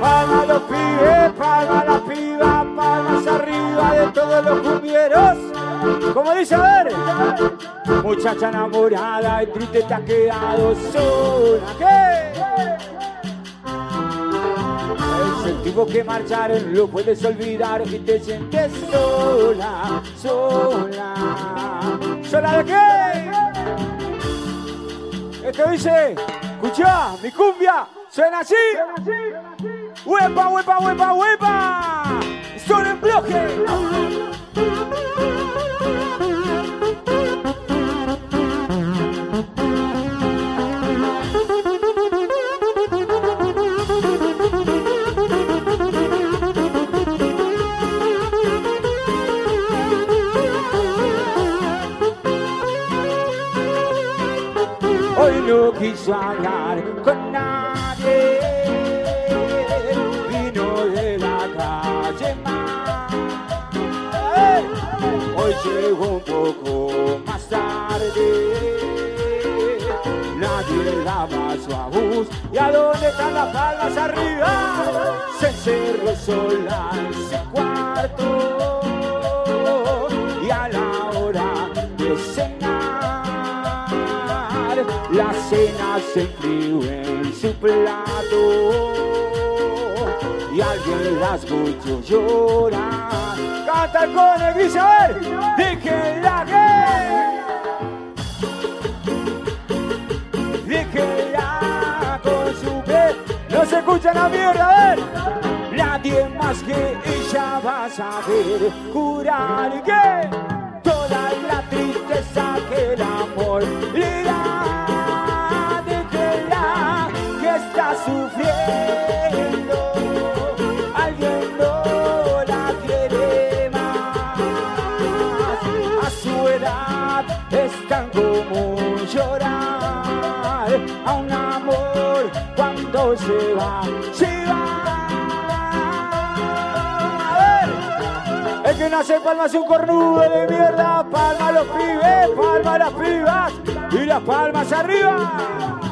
Palma los pibes, palma las pibas, palmas arriba de todos los cumbieros. Como dice, a ver. Muchacha enamorada y triste te has quedado sola. ¿Qué? El tipo que marcharon lo puedes olvidar y te sientes sola, sola. ¿Sola de qué? Esto dice, escucha, mi cumbia suena así. ¡Huepa, huepa, huepa, huepa! Hoy no quiso hablar con nadie. Vino de la calle más. Hoy llegó un poco más tarde. Nadie la pasó a bus. ¿Y a dónde están las palmas arriba? Se encerró sola en su cuarto. Y a la hora de cenar, cena se enfrió en su plato. Y alguien la escuchó llorar. Canta con el gris, a ver, déjenla que déjenla con su piel. No se escucha la mierda, a ver. Nadie más que ella va a saber curar que toda la tristeza que el amor le se va, se va. A ver, el que nace en palma es un cornudo de mierda. Palma a los pibes, palma a las pibas y las palmas arriba.